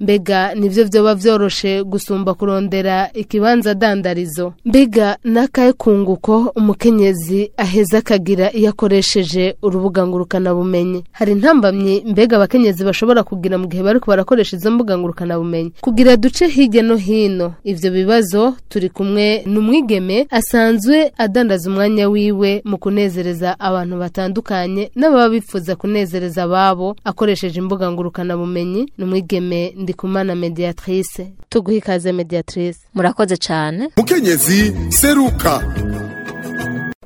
mbega nibyo byaba byoroshe gusumba kurondera ikibanza dandarizo mbega n'akahe kunguko umukenyezi aheza akagira iyo akoresha bakoresheje urubuga ngurukanabumenyi hari intambamyi mbega abakenyezi bashobora kugira mu gihe bari barakoresha izo mbuga ngurukanabumenyi kugira duce hirya no hino ibyo bibazo turi kumwe n'umwigeme asanzwe adandaza umwanya wiwe mu kunezereza abantu batandukanye n'ababa bifuza kunezereza ababo akoresheje imbuga ngurukanabumenyi ni umwigeme ndikumana mediatrice tuguha ikaze mediatrice murakoze cyane mukenyezi seruka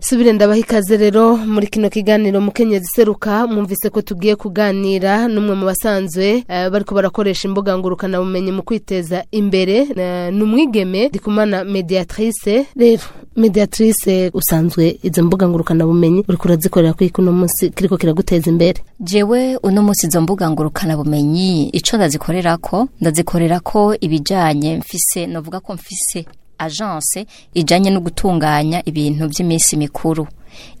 nsubire ndabaha ikaze rero muri kino kiganiro mukenyezi seruka mwumvise ko tugiye kuganira n'umwe mu basanzwe eh, bariko barakoresha imbuga ngurukanabumenyi mu kwiteza imbere eh, ni umwigeme ndikumana mediatrice rero mediatrice usanzwe izo mbuga ngurukanabumenyi uriko urazikorera kuri kuno munsi kiriko kiraguteza imbere jewe uno munsi izo mbuga ngurukanabumenyi ico ndazikorera ko ndazikorera ko ibijyanye mfise navuga ko mfise ajanse ijyanye no gutunganya ibintu by'iminsi mikuru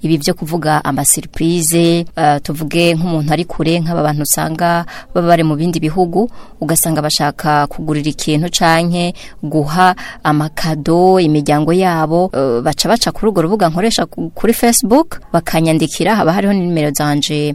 ibi byo kuvuga amasiripurize uh, tuvuge nk'umuntu ari kure nk'aba bantu usanga baba bari mu bindi bihugu ugasanga bashaka kugurira ikintu cyangwa guha amakado imiryango yabo uh, baca baca kuri urwo rubuga nkoresha kuri facebook bakanyandikira haba hariho nimero zanje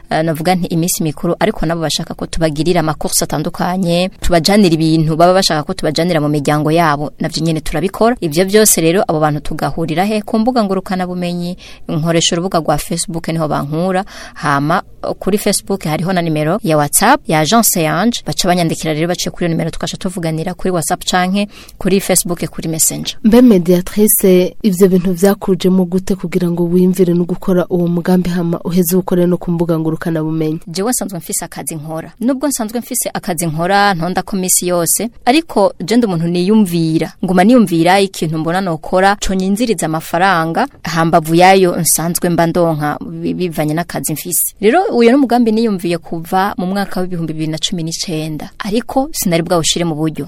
eh, navuga nti iminsi mikuru ariko nabo bashaka ko tubagirira amakosa atandukanye tubajanira ibintu baba bashaka ko tubajanira mu miryango yabo navyo nyene turabikora ibyo byose rero abo bantu tugahurira he ku mbuga ngurukana bumenyi nkoresha urubuga rwa Facebook niho bankura hama kuri Facebook hariho na nimero ya WhatsApp ya Agence Yanje baca banyandikira rero baciye kuri iyo nimero tukasha tuvuganira kuri WhatsApp canke kuri Facebook kuri Messenger mbe media Beatrice ibyo bintu byakujemo gute kugira ngo wiyumvire no gukora uwo mugambi hama uheze ukore no ku mbuga ngo ukanabumenye jewe sanzwe mfise akazi nkora nubwo nsanzwe mfise akazi nkora ntonda ko misi yose ariko je umuntu niyumvira nguma niyumvira ikintu mbona nokora co nyinziriza amafaranga hambavu yayo nsanzwe mba ndonka bivanye n'akazi mfise rero uyo n'umugambi niyumviye kuva mu mwaka w'ibihumbi bibiri na cumi n'icenda ariko sinari bwawushire mu buryo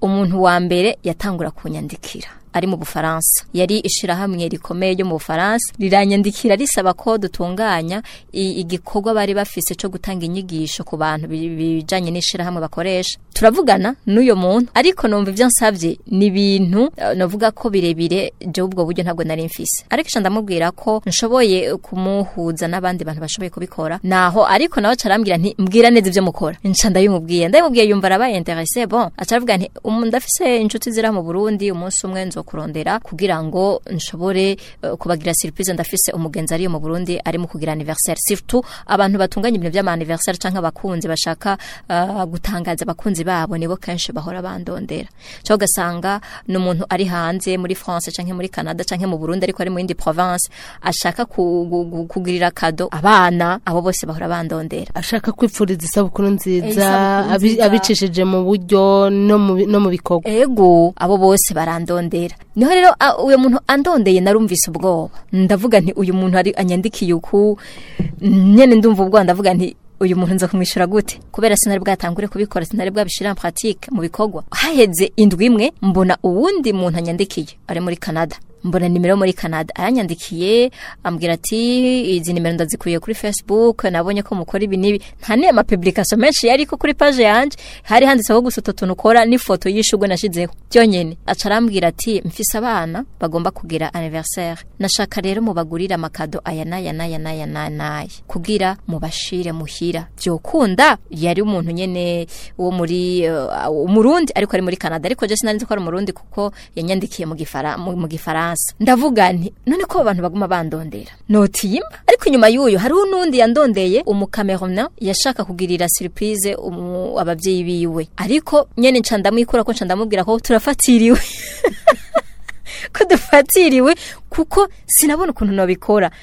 umuntu wa mbere yatangura kunyandikira ari mu bufaransa yari ishyirahamwe rikomeye ryo mu bufaransa riranyandikira risaba ko dutunganya igikorwa bari bafise cyo gutanga inyigisho ku bantu bijanye n'ishyirahamwe bakoresha turavugana n'uyu muntu ariko numva ibyo nsabye ni ibintu eh, navuga ko birebire byo ubwo buryo ntabwo nari mfise ariko isha ndamubwira ko nshoboye kumuhuza n'abandi bantu bashoboye kubikora naho ariko nawe acarambwira nti mbwira neza ibyo mukora nsha ndabimubwiye ndabimubwiye yumva arabaye interese bon acaravuga nti ndafise inshuti zira mu Burundi umunsi umwe nzokurondera kugira ngo nshobore eh, kubagira surprise ndafise umugenzi ari mu Burundi ari mu kugira anniversaire surtout abantu batunganya ibintu by'ama anniversaire canka abakunzi bashaka eh, gutangaza abakunzi babo nibo kenshi bahora bandondera cyo gasanga n'umuntu ari hanze muri France canke muri Canada canke mu Burundi ariko ari mu yindi province ashaka kugirira kado abana abo bose bahora bandondera ashaka kwipfuriza isabukuru eh, nziza abicishije mu buryo no mu mu bikorwa ego abo bose barandondera niho rero uyu muntu andondeye narumvise ubwoba ndavuga nti uyu muntu ari anyandikiye uku nyine ndumva ubwoba ndavuga nti uyu muntu nza kumwishyura gute kubera sinari bwatangure kubikora sinari bwabishyira en pratique mu bikorwa haheze indwi imwe mbona uwundi muntu anyandikiye ari muri canada mbona nimero muri canada aranyandikiye ambwira ati izi nimero ndazikuye kuri facebook nabonye ko mukora ibi n'ibi nta niyo mapublication menshi yari ko kuri paje yanjye hari handitseho gusa utu tuntu ukora n'ifoto y'ishugo nashyizeho byonyine aca arambwira ati mfise abana bagomba kugira anniversaire nashaka rero mubagurire amakado aya n'aya n'aya n'aya n'aya kugira mubashire muhira byokunda yari umuntu nyene wo muri uh, umurundi ariko ari muri canada ariko je sinari nzi ko ari umurundi kuko yanyandikiye mu gifara mu gifara maso ndavuga nti none ko abantu baguma bandondera notiyima ariko inyuma y'uyu hariho n'undi yandondeye umukamerona yashaka kugirira siripurize ababyeyi biwe ariko nyine nca ndamwikura ko nca ndamubwira ko turafatiriwe ko dufatiriwe kuko sinabona ukuntu nabikora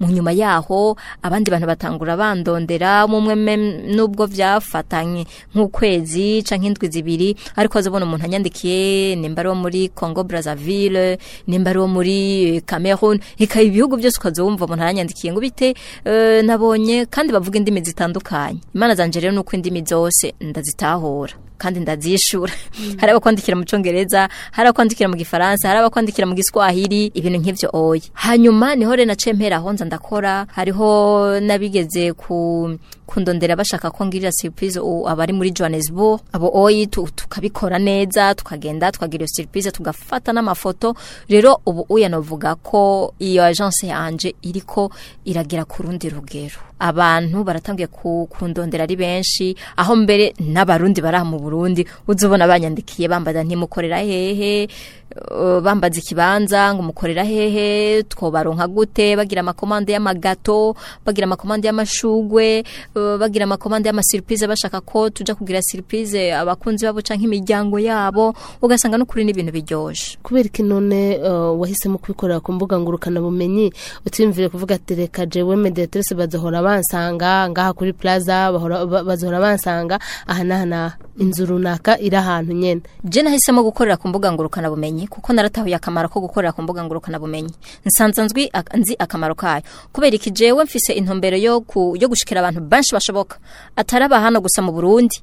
mu nyuma yaho abandi bantu batangura bandondera umwe nubwo byafatanye nk'ukwezi cyangwa nk'indwi zibiri ariko azabona umuntu anyandikiye nimba ari uwo muri congo brazzaville nimba ari uwo muri cameroon reka ibihugu byose ukaza wumva umuntu aranyandikiye ngo bite eh, nabonye kandi bavuga indimi zitandukanye imana zanjye rero ni uko indimi zose ndazitahura kandi ndazishura mm. hari abakwandikira mu cyongereza hari abakwandikira mu gifaransa hari abakwandikira mu giswahili ibintu nk'ibyo oya hanyuma niho rero naciye mpera aho nza ndakora hariho n'abigeze ku kundondera bashaka ko ngirira surprise abari muri Johannesburg abo oyi tukabikora neza tukagenda tukagira surprise tugafata n'amafoto rero ubu uya novuga ko iyo agence yanje iriko iragera ku rundi rugero abantu baratangiye kundondera ari benshi aho mbere n'abarundi baraha mu Burundi uzubona banyandikiye bambaza ntimukorera hehe eh, bambaza ikibanza ngo mukorera hehe twobaronka gute bagira amakomande y'amagato bagira amakomande y'amashugwe Eh, bagira amakomande y'amasiripurize bashaka ko tujya kugira siripurize abakunzi babo cyangwa imiryango yabo ugasanga n'ukuri n'ibintu biryoshye kubera ko none eh, wahisemo kubikorera ku mbuga ngurukanabumenyi utimvire kuvuga ati reka jewe mediatrice badahora bansanga ngaha kuri plaza bazahora bansanga aha n'aha n'aha inzu runaka iri ahantu nyine je nahisemo gukorera ku mbuga ngurukanabumenyi kuko naratahuye akamaro ko gukorera ku mbuga ngurukanabumenyi nsanza nzwi nzi akamaro kayo kubera iki jewe mfise intumbero yo, yo gushikira abantu benshi bashoboka ataraba hano gusa mu burundi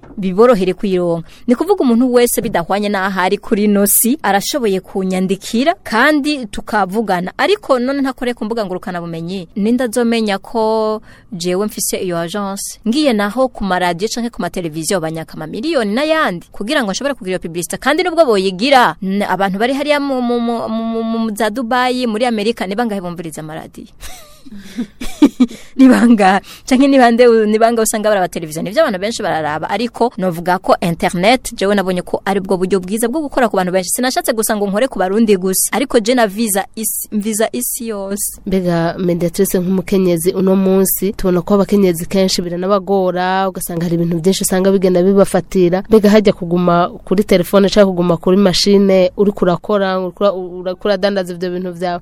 biborohere kuyironka ni kuvuga umuntu wese bidahwanye n'aho ari kuri nosi arashoboye kunyandikira kandi tukavugana ariko none ntakore ku mbuga ngurukanabumenyi ninda nzomenya ko jewe mfise iyo agence ngiye naho ku maradiyo canke ku mateleviziyo banyaka amamiliyoni n'ayandi kugira ngo nshobore kugira iyo publicite kandi nubwo boyigira abantu bari hariya mu za dubayi muri amerika ni bangahe bumviriza amaradiyo nibanga canke nibande nibanga usanga baraba televiziyo nivyo abantu benshi bararaba ariko novuga ko internet jewe nabonye ko ari bwo buryo bwiza bwo gukora ku bantu benshi sinashatse gusa ngo nkore ku barundi gusa ariko je na visa isi visa isi yose mbega mediatrice nk'umukenyezi uno munsi tubona ko abakenyezi kenshi biranabagora ugasanga hari ibintu byinshi usanga bigenda bibafatira mbega hajya kuguma kuri telefone cyangwa kuguma kuri mashine uri kurakora urakura dandaza ibyo bintu byawe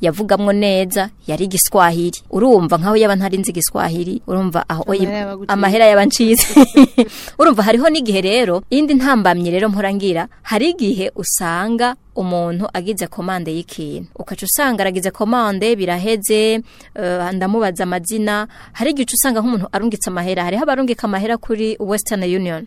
yavugamo neza yari igiswahili urumva nkaho yaba ntarinze igiswahili urumva aho amahera yabancitse urumva hariho n'igihe rero indi ntambamye rero ngira hari igihe usanga umuntu agize komande y'ikintu ukaca usanga aragize komande biraheze eh, ndamubaza amazina hari igihe uca usanga nk'umuntu arungitse amahera hariho abarungika amahera kuri Western Union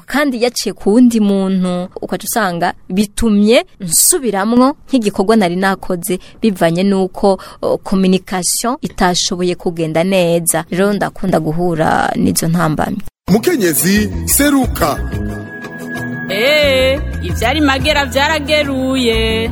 kandi yaciye ku wundi muntu ukajya usanga bitumye nsubiramwo nk'igikorwa nari nakoze bivanye n'uko kominikasiyo oh, itashoboye kugenda neza rero ndakunda guhura n'izo ntambamye mukenyezi seruka eee eh, ibyari magera byarageruye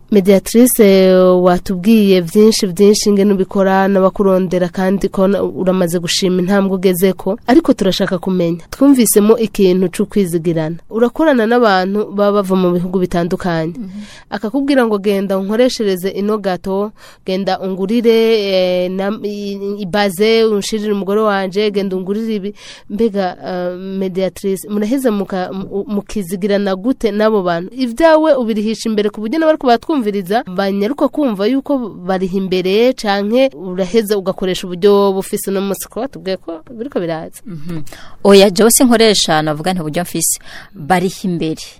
mediatrice eh, watubwiye byinshi byinshi ingene ubikora n'abakurondera kandi ko uramaze gushima intambwe ugeze ko ariko turashaka kumenya twumvisemo ikintu cy'ukwizigirana urakorana n'abantu baba bava mu bihugu bitandukanye mm-hmm. akakubwira ngo genda unkoreshereze ino gato genda ungurire eh, ibaze unshirire umugore wanjye genda ungurire ibi mbega eh, mediatrice muraheze mukizigirana gute n'abo bantu ibyawe ubirihisha imbere ku buryo n'abari kubatwumva kumviriza banyaruka kumva yuko bariha imbere canke uraheza ugakoresha uburyo bufise no musi kwa tubwiye ko biriko biraza mhm. oya jose nkoresha navuga nta buryo mfise bariha imbere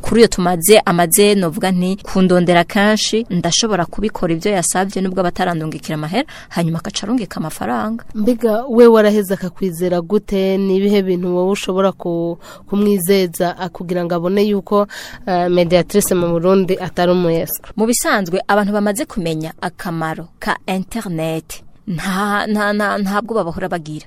kuri iyo tumaze amaze novuga nti kundondera kenshi ndashobora kubikora ibyo yasabye nubwo abatarandungikira amahera hanyuma agaca arungika amafaranga mbega we waraheze akakwizera gute ni ibihe bintu wowe ushobora ku kumwizeza ah, kugira ngo abone yuko ah, mediatrice mu burundi atari umuyesi mu bisanzwe abantu bamaze kumenya akamaro ka internet nta nta nta ntabwo babahora bagira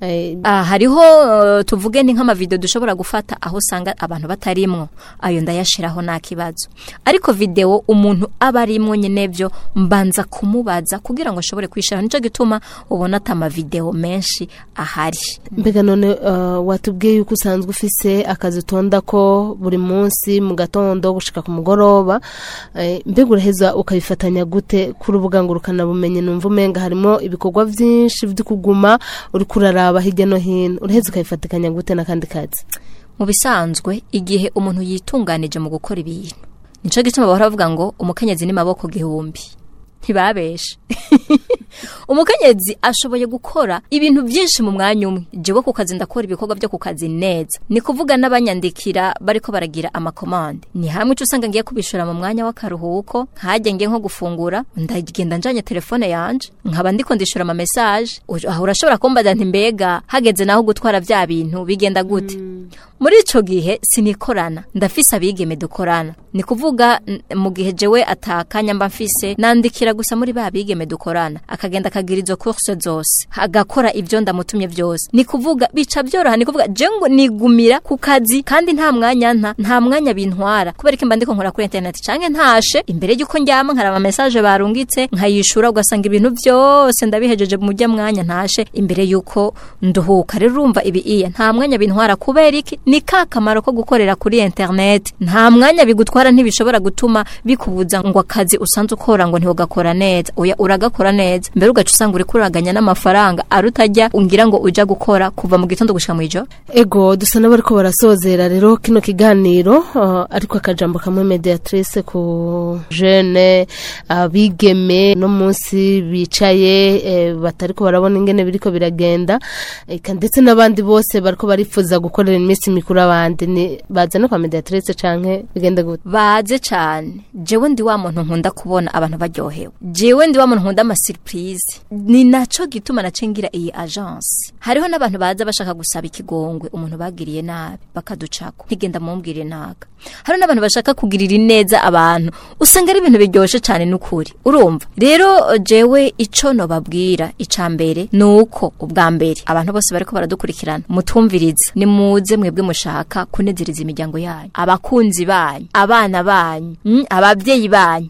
eh, ah, hariho tuvuge ni nk'amavidewo dushobora gufata aho usanga abantu batarimwo ayo ndayashyiraho nakiba ibibazo ariko videwo umuntu aba arimo nyine byo mbanza kumubaza kugira ngo ashobore kwishyura nicyo gituma ubona atama atamavidewo menshi ahari mbega none uh, watubwiye yuko usanzwe ufise akazi utonda ko buri munsi mu gatondo gushika ku mugoroba eh, mbega uraheza ukabifatanya gute ku rubuga ngo urukanabumenye numva umenga harimo ibikorwa byinshi byo kuguma uri kuraraba hirya no hino uraheza ukabifatikanya gute n'akandi kazi mu bisanzwe igihe umuntu yitunganije mu gukora ibintu nicyo gituma bahora bavuga ngo umukenyezi ni maboko gihumbi ntibabeshe umukenyezi ashoboye gukora ibintu byinshi mu mwanya umwe jewe ku kazi ndakora ibikorwa byo ku kazi neza ni kuvuga n'abanyandikira bariko baragira amakomande ni hamwe ico usanga ngiye kubishura mu mwanya w'akaruhuko nkajye ngiye nko gufungura ndagenda njanye telefone yanjye nkaba ndiko ndishura ama message aho urashobora kumbaza nti mbega hageze naho gutwara bya bintu bigenda gute mm. muri icyo gihe sinikorana ndafise abigeme dukorana ni kuvuga mu gihe jewe atakanya mba mfise nandikira agendera gusa muri ba bigeme dukorana akagenda akagira izo course zose agakora ibyo ndamutumye byose ni kuvuga bica byoroha ni kuvuga je ngo nigumira ku kazi kandi nta mwanya nta nta mwanya bintwara kubereka mba ndiko nkora kuri internet canke ntashe imbere y'uko njyama nkaraba message barungitse nkayishura ugasanga ibintu byose ndabihejeje mu jya mwanya ntashe imbere y'uko nduhuka rero urumva ibi iya nta mwanya bintwara kubera iki ni ka kamaro ko gukorera kuri internet nta mwanya bigutwara ntibishobora gutuma bikubuza ngo akazi usanze ukora ngo ntiugakora ugakora neza oya uragakora neza mbere ugaca usanga uri kuraganya n'amafaranga ari utajya ungira ngo ujya gukora kuva mu gitondo gushika mu ijoro ego dusa n'abari ko barasozera rero kino kiganiro uh, ariko akajambo kamwe mediatrice ku jene abigeme no munsi bicaye eh, batari ko barabona ingene ko biragenda ndetse n'abandi bose bariko barifuza gukorera iminsi mikuru abandi baza no kwa mediatrice canke bigenda gute baze cyane jewe ndi wa muntu nkunda kubona abantu baryohewe jewe ndibamo nkunda amasiripurize ni nacyo gituma nacyo ngira iyi agence. hariho n'abantu baza bashaka gusaba ikigongwe umuntu bagiriye nabi bakaducako ntigenda mumbwire naga hariho n'abantu bashaka kugirira ineza abantu usanga ari ibintu biryoshye cyane n'ukuri urumva rero jewe icyo nobabwira icya mbere ni uko ubwa mbere abantu bose bari ko baradukurikirana mutumvirize ni muze mwebwe mushaka kunezereza imiryango yanyu abakunzi banyu abana banyu mm, ababyeyi banyu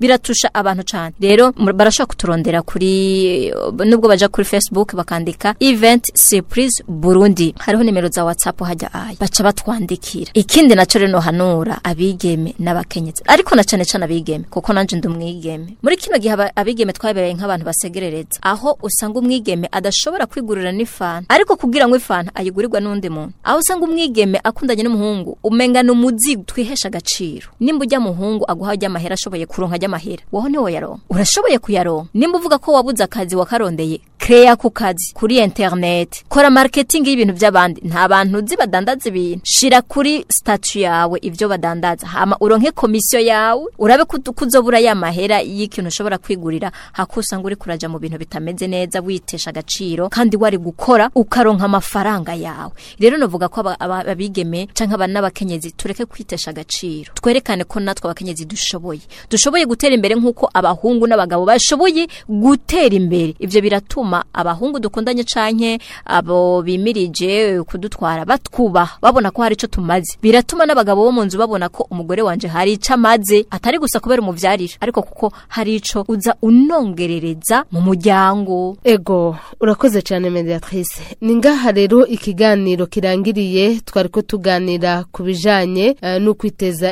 biratusha abantu cyane rero barashaka kuturondera kuri eh, nubwo bajya kuri fesibuke bakandika ivi event surprise Burundi hariho nimero za WhatsApp hajya aya baca batwandikira ikindi naco reno hanura abigeme n'abakenyezi ariko na cane cane abigeme kuko nanje umwigeme muri kino gihe abigeme twabereye nk'abantu basegerereza aho usanga umwigeme adashobora kwigurira n'ifana ariko kugira ngo ifana ayigurirwa n'undi muntu aho usanga umwigeme akundanye n'umuhungu umengana umuzigo twihesha agaciro nimba ujya muhungu aguha ajya amahera ashoboye kuronka ajya amahera woho niwo yaronka urashoboye kuyaronka nimba uvuga ko wabuze akazi wakarondeye keya ku kazi kuri interineti kora maketingi y'ibintu by'abandi nta bantu uzi badandaza ibintu shira kuri sitatu yawe ibyo badandaza hama uronke komisiyo yawe urabe kuzobura ya mahera y'ikintu ushobora kwigurira hakusanga uri kuraja mu bintu bitameze neza witesha agaciro kandi wari gukora ukaronka amafaranga yawe rero navuga ko ababigeme cyangwa n'abakenyezi tureke kwitesha agaciro twerekane ko natwe abakenyezi dushoboye dushoboye gutera imbere nk'uko abahungu n'abagabo bashoboye gutera imbere ibyo biratuma abahungu dukundanye canke abo bimirije kudutwara batwubaha babona ko hari ico tumaze biratuma n'abagabo bo mu nzu babona ko umugore wanje hari ico amaze atari gusa kubera umuvyarire ariko kuko hari ico uza unongerereza mu muryango ego urakoze cyane mediatrice ni ngaha rero ikiganiro kirangiriye twari ko tuganira ku bijanye uh, eh, no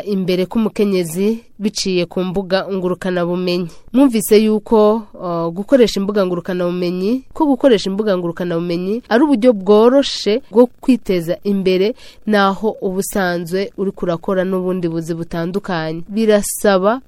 imbere k'umukenyezi biciye ku mbuga ngurukanabumenyi mwumvise yuko uh, gukoresha imbuga ngurukanabumenyi ko gukoresha imbuga ngurukanabumenyi ari uburyo bworoshe bwo kwiteza imbere naho ubusanzwe uri kurakora n'ubundi buzi butandukanye birasaba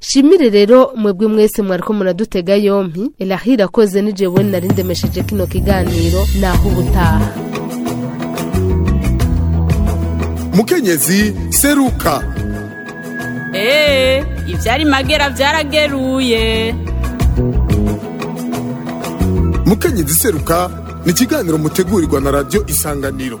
shimire rero mwebwe mwese mwariko muradutega yompi irahira koze nijyewe nari ndemesheje kino kiganiro naho ubutaha mukenyezi seruka eee eh, ibyari magera byarageruye mukenyezi iseruka ni ikiganiro mutegurirwa na radiyo isanganiro